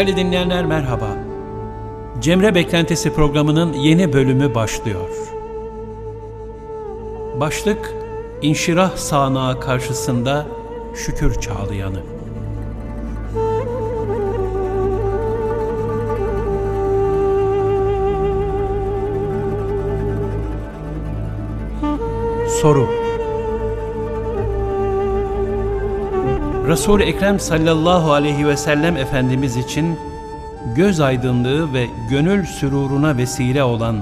Değerli dinleyenler merhaba. Cemre Beklentisi programının yeni bölümü başlıyor. Başlık İnşirah sağanağı karşısında şükür çağlayanı. Soru Resul-i Ekrem sallallahu aleyhi ve sellem Efendimiz için göz aydınlığı ve gönül süruruna vesile olan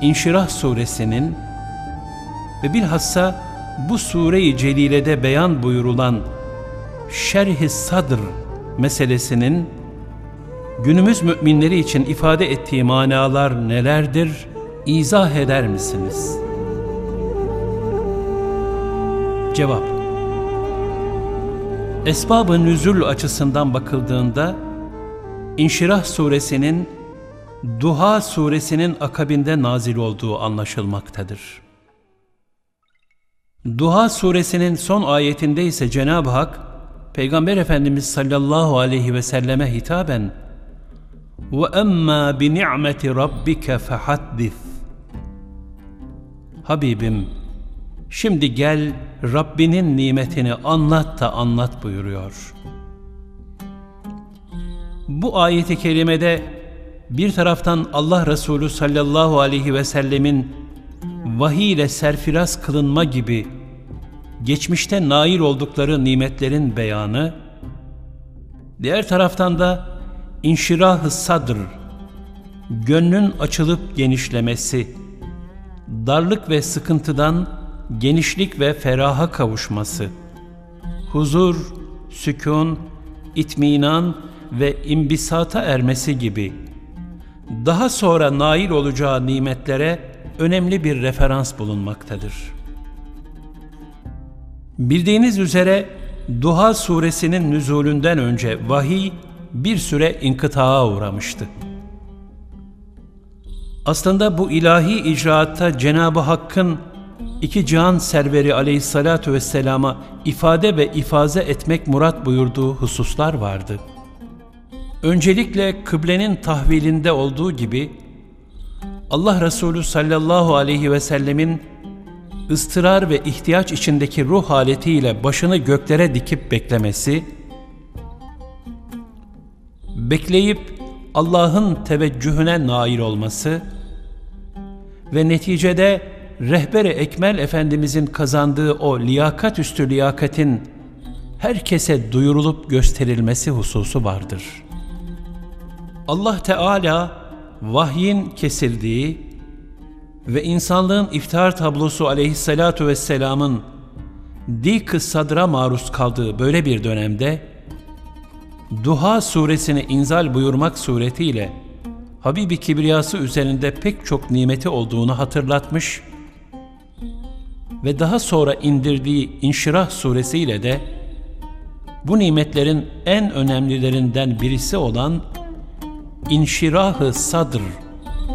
İnşirah suresinin ve bilhassa bu sure-i celilede beyan buyurulan şerh-i sadr meselesinin günümüz müminleri için ifade ettiği manalar nelerdir, izah eder misiniz? Cevap Esbab-ı nüzul açısından bakıldığında İnşirah suresinin Duha suresinin akabinde nazil olduğu anlaşılmaktadır. Duha suresinin son ayetinde ise Cenab-ı Hak Peygamber Efendimiz sallallahu aleyhi ve selleme hitaben وَاَمَّا بِنِعْمَةِ رَبِّكَ فَحَدِّث Habibim, şimdi gel Rabbinin nimetini anlat da anlat buyuruyor. Bu ayeti kerimede bir taraftan Allah Resulü sallallahu aleyhi ve sellemin vahiy ile serfiraz kılınma gibi geçmişte nail oldukları nimetlerin beyanı, diğer taraftan da inşirah-ı sadr, gönlün açılıp genişlemesi, darlık ve sıkıntıdan genişlik ve feraha kavuşması, huzur, sükun, itminan ve imbisata ermesi gibi daha sonra nail olacağı nimetlere önemli bir referans bulunmaktadır. Bildiğiniz üzere Duha suresinin nüzulünden önce vahiy bir süre inkıtağa uğramıştı. Aslında bu ilahi icraatta Cenab-ı Hakk'ın iki cihan serveri aleyhissalatu vesselama ifade ve ifaze etmek murat buyurduğu hususlar vardı. Öncelikle kıblenin tahvilinde olduğu gibi Allah Resulü sallallahu aleyhi ve sellemin ıstırar ve ihtiyaç içindeki ruh haletiyle başını göklere dikip beklemesi, bekleyip Allah'ın teveccühüne nail olması ve neticede rehbere Ekmel Efendimizin kazandığı o liyakat üstü liyakatin herkese duyurulup gösterilmesi hususu vardır. Allah Teala vahyin kesildiği ve insanlığın iftar tablosu aleyhissalatu vesselamın dik sadra maruz kaldığı böyle bir dönemde Duha suresini inzal buyurmak suretiyle Habibi Kibriyası üzerinde pek çok nimeti olduğunu hatırlatmış ve daha sonra indirdiği İnşirah suresiyle de bu nimetlerin en önemlilerinden birisi olan İnşirah-ı Sadr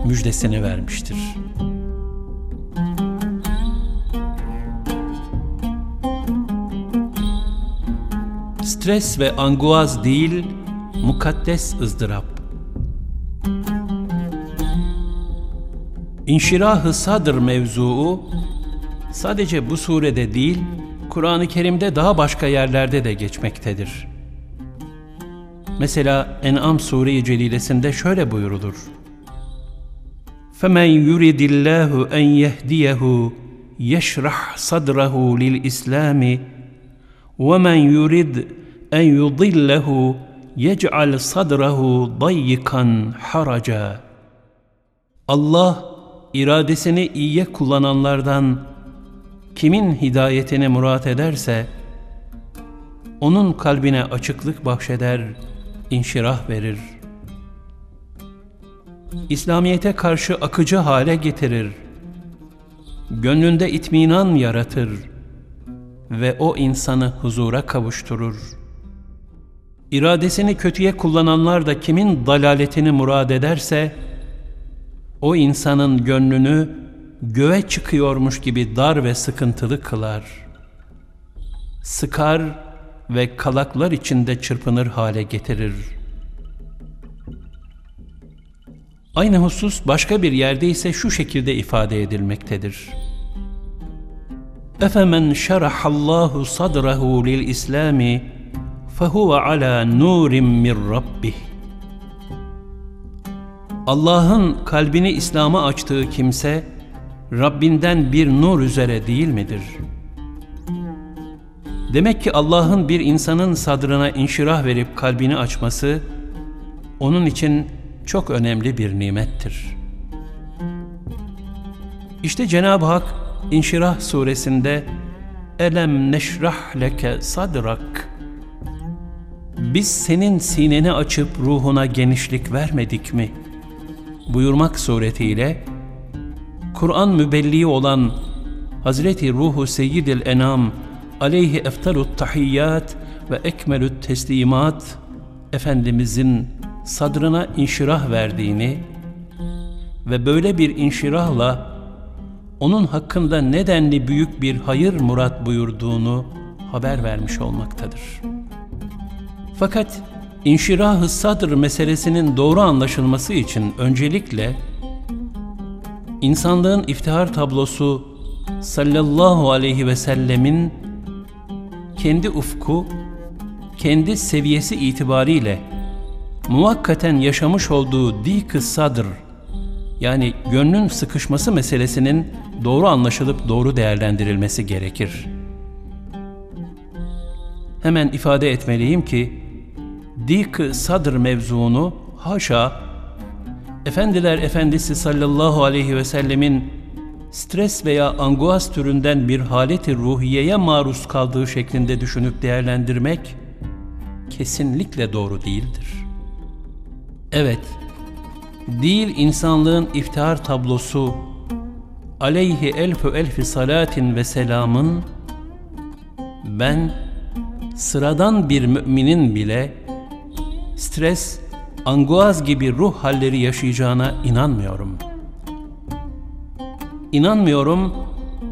müjdesini vermiştir. Stres ve anguaz değil, mukaddes ızdırap. İnşirah-ı Sadr mevzuu sadece bu surede değil, Kur'an-ı Kerim'de daha başka yerlerde de geçmektedir. Mesela En'am Sure-i Celilesinde şöyle buyurulur. فَمَنْ يُرِدِ اللّٰهُ اَنْ يَهْدِيَهُ يَشْرَحْ صَدْرَهُ لِلْإِسْلَامِ وَمَنْ يُرِدْ اَنْ يُضِلَّهُ يَجْعَلْ صَدْرَهُ ضَيِّقًا حَرَجًا Allah iradesini iyiye kullananlardan kimin hidayetini murat ederse, onun kalbine açıklık bahşeder, inşirah verir. İslamiyete karşı akıcı hale getirir. Gönlünde itminan yaratır ve o insanı huzura kavuşturur. İradesini kötüye kullananlar da kimin dalaletini murad ederse, o insanın gönlünü göğe çıkıyormuş gibi dar ve sıkıntılı kılar. Sıkar ve kalaklar içinde çırpınır hale getirir. Aynı husus başka bir yerde ise şu şekilde ifade edilmektedir. اَفَمَنْ شَرَحَ اللّٰهُ صَدْرَهُ لِلْإِسْلَامِ فَهُوَ عَلَى نُورٍ مِّنْ رَبِّهِ Allah'ın kalbini İslam'a açtığı kimse, Rabbinden bir nur üzere değil midir? Demek ki Allah'ın bir insanın sadrına inşirah verip kalbini açması, onun için çok önemli bir nimettir. İşte Cenab-ı Hak İnşirah suresinde Elem neşrah leke sadrak Biz senin sineni açıp ruhuna genişlik vermedik mi? buyurmak suretiyle Kur'an mübelliği olan Hazreti Ruhu Seyyidil Enam aleyhi eftalut tahiyyat ve ekmelüt teslimat Efendimizin sadrına inşirah verdiğini ve böyle bir inşirahla onun hakkında nedenli büyük bir hayır murat buyurduğunu haber vermiş olmaktadır. Fakat inşirah-ı sadr meselesinin doğru anlaşılması için öncelikle insanlığın iftihar tablosu sallallahu aleyhi ve sellemin kendi ufku, kendi seviyesi itibariyle muvakkaten yaşamış olduğu dik-ı sadr yani gönlün sıkışması meselesinin doğru anlaşılıp doğru değerlendirilmesi gerekir. Hemen ifade etmeliyim ki dik sadr mevzuunu haşa Efendiler Efendisi sallallahu aleyhi ve sellemin stres veya anguas türünden bir haleti ruhiyeye maruz kaldığı şeklinde düşünüp değerlendirmek kesinlikle doğru değildir. Evet, değil insanlığın iftihar tablosu aleyhi elfü elfi salatin ve selamın ben sıradan bir müminin bile stres, anguaz gibi ruh halleri yaşayacağına inanmıyorum. İnanmıyorum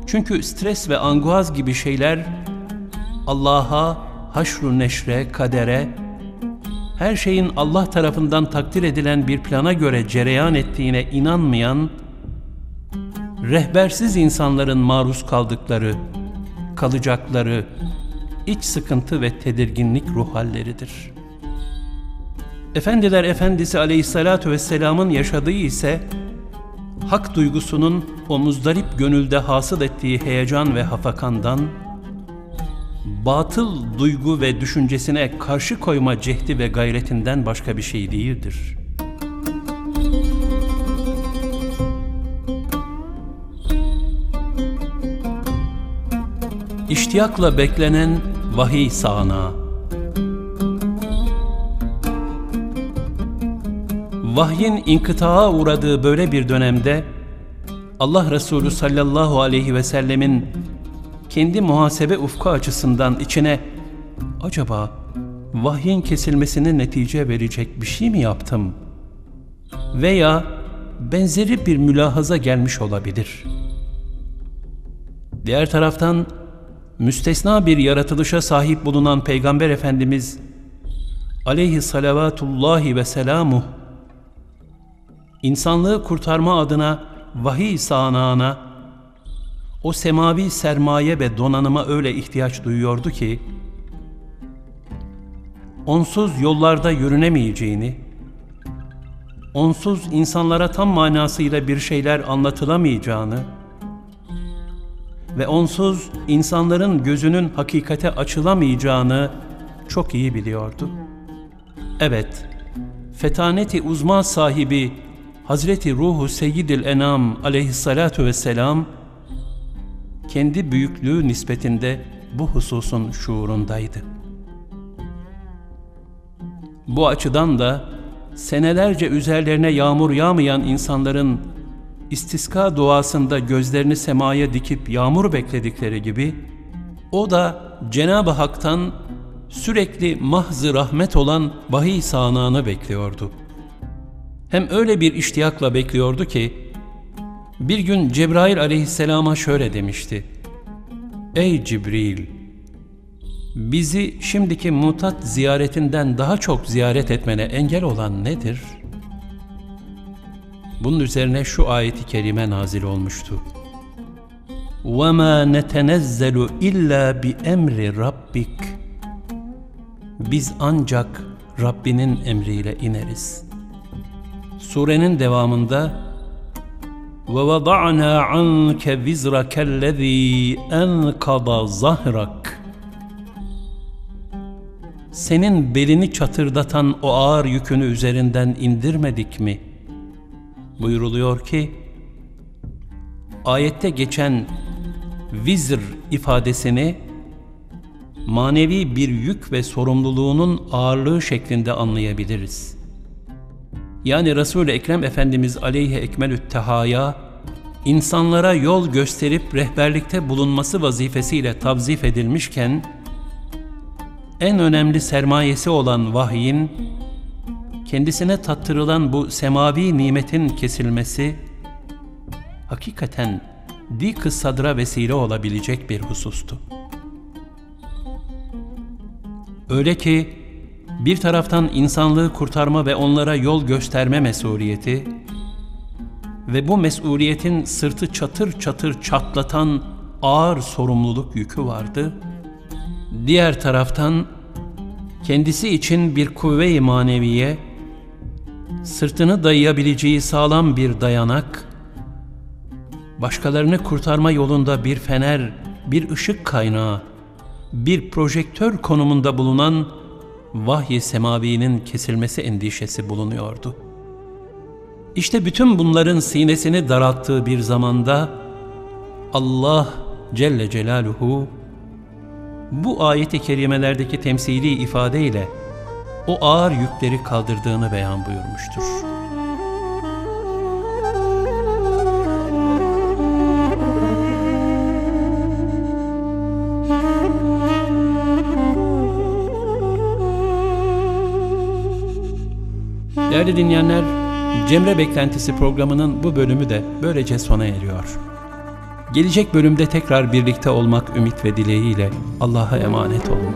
çünkü stres ve anguaz gibi şeyler Allah'a, haşru neşre, kadere, her şeyin Allah tarafından takdir edilen bir plana göre cereyan ettiğine inanmayan, rehbersiz insanların maruz kaldıkları, kalacakları, iç sıkıntı ve tedirginlik ruh halleridir. Efendiler Efendisi Aleyhisselatü Vesselam'ın yaşadığı ise, hak duygusunun o muzdarip gönülde hasıl ettiği heyecan ve hafakandan, batıl duygu ve düşüncesine karşı koyma cehdi ve gayretinden başka bir şey değildir. İştiyakla beklenen vahiy sağanağı Vahyin inkıtaa uğradığı böyle bir dönemde Allah Resulü sallallahu aleyhi ve sellemin kendi muhasebe ufku açısından içine acaba vahyin kesilmesine netice verecek bir şey mi yaptım? Veya benzeri bir mülahaza gelmiş olabilir. Diğer taraftan müstesna bir yaratılışa sahip bulunan Peygamber Efendimiz aleyhi salavatullahi ve selamuh insanlığı kurtarma adına vahiy sağanağına o semavi sermaye ve donanıma öyle ihtiyaç duyuyordu ki, onsuz yollarda yürünemeyeceğini, onsuz insanlara tam manasıyla bir şeyler anlatılamayacağını ve onsuz insanların gözünün hakikate açılamayacağını çok iyi biliyordu. Evet, fetaneti uzma sahibi Hazreti Ruhu Seyyidil Enam aleyhissalatu vesselam, kendi büyüklüğü nispetinde bu hususun şuurundaydı. Bu açıdan da senelerce üzerlerine yağmur yağmayan insanların istiska duasında gözlerini semaya dikip yağmur bekledikleri gibi o da Cenab-ı Hak'tan sürekli mahzı rahmet olan vahiy sağanağını bekliyordu Hem öyle bir iştiyakla bekliyordu ki bir gün Cebrail aleyhisselama şöyle demişti. Ey Cibril! Bizi şimdiki mutat ziyaretinden daha çok ziyaret etmene engel olan nedir? Bunun üzerine şu ayeti kerime nazil olmuştu. وَمَا نَتَنَزَّلُ اِلَّا بِاَمْرِ رَبِّكَ Biz ancak Rabbinin emriyle ineriz. Surenin devamında وَوَضَعْنَا عَنْكَ وِزْرَكَ الَّذ۪ي اَنْقَضَ زَهْرَكَ Senin belini çatırdatan o ağır yükünü üzerinden indirmedik mi? Buyuruluyor ki, ayette geçen vizr ifadesini manevi bir yük ve sorumluluğunun ağırlığı şeklinde anlayabiliriz. Yani Resul-i Ekrem Efendimiz aleyhi ekmelü't tehaya insanlara yol gösterip rehberlikte bulunması vazifesiyle tavzif edilmişken en önemli sermayesi olan vahyin kendisine tattırılan bu semavi nimetin kesilmesi hakikaten dik sadra vesile olabilecek bir husustu. Öyle ki bir taraftan insanlığı kurtarma ve onlara yol gösterme mesuliyeti ve bu mesuliyetin sırtı çatır çatır çatlatan ağır sorumluluk yükü vardı. Diğer taraftan kendisi için bir kuvve-i maneviye, sırtını dayayabileceği sağlam bir dayanak, başkalarını kurtarma yolunda bir fener, bir ışık kaynağı, bir projektör konumunda bulunan vahyi semavinin kesilmesi endişesi bulunuyordu. İşte bütün bunların sinesini daralttığı bir zamanda Allah Celle Celaluhu bu ayet-i kerimelerdeki temsili ifadeyle o ağır yükleri kaldırdığını beyan buyurmuştur. Değerli dinleyenler, Cemre Beklentisi programının bu bölümü de böylece sona eriyor. Gelecek bölümde tekrar birlikte olmak ümit ve dileğiyle Allah'a emanet olun.